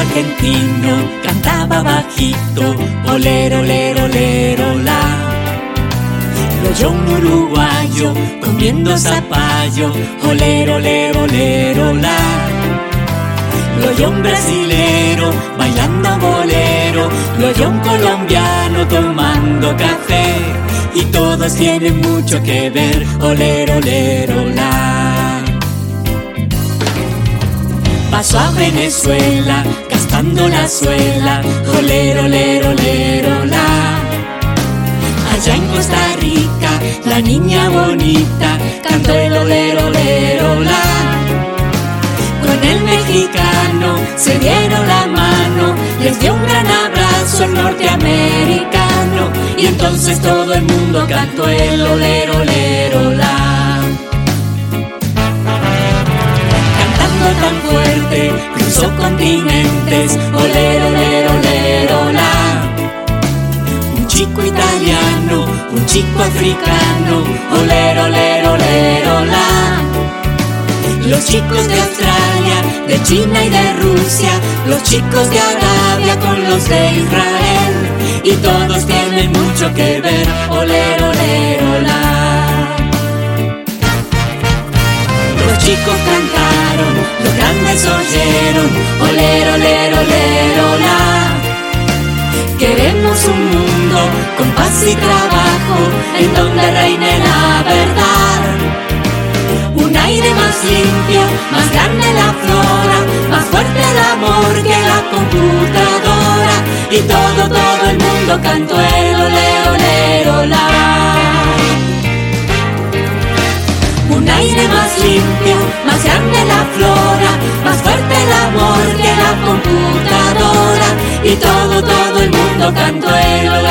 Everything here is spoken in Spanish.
argentino cantaba bajito, olero, olero, olero, la. Lo uruguayo comiendo zapallo, olero, olero, olero, la. Lo brasilero bailando bolero, lo colombiano tomando café. Y todos tienen mucho que ver, olero, olero, la. Pasó a Venezuela gastando la suela, olero, olero, olero, la. Allá en Costa Rica, la niña bonita cantó el olero, olero, la. Con el mexicano se dieron la mano, les dio un gran abrazo el norteamericano. Y entonces todo el mundo cantó el olero, olero, tan fuerte, cruzó continentes, olero, olero, olero, la. Un chico italiano, un chico africano, olero, olero, olero, la. Los chicos de Australia, de China y de Rusia, los chicos de Arabia con los de Israel, y todos tienen mucho que ver, olero, olero, la. Los chicos oyeron, olero, olero, olero, la. Queremos un mundo con paz y trabajo, en donde reine la verdad. Un aire más limpio, más grande la flora, más fuerte el amor que la computadora. Y todo, todo el mundo cantó el olero, Y todo, todo el mundo cantó el.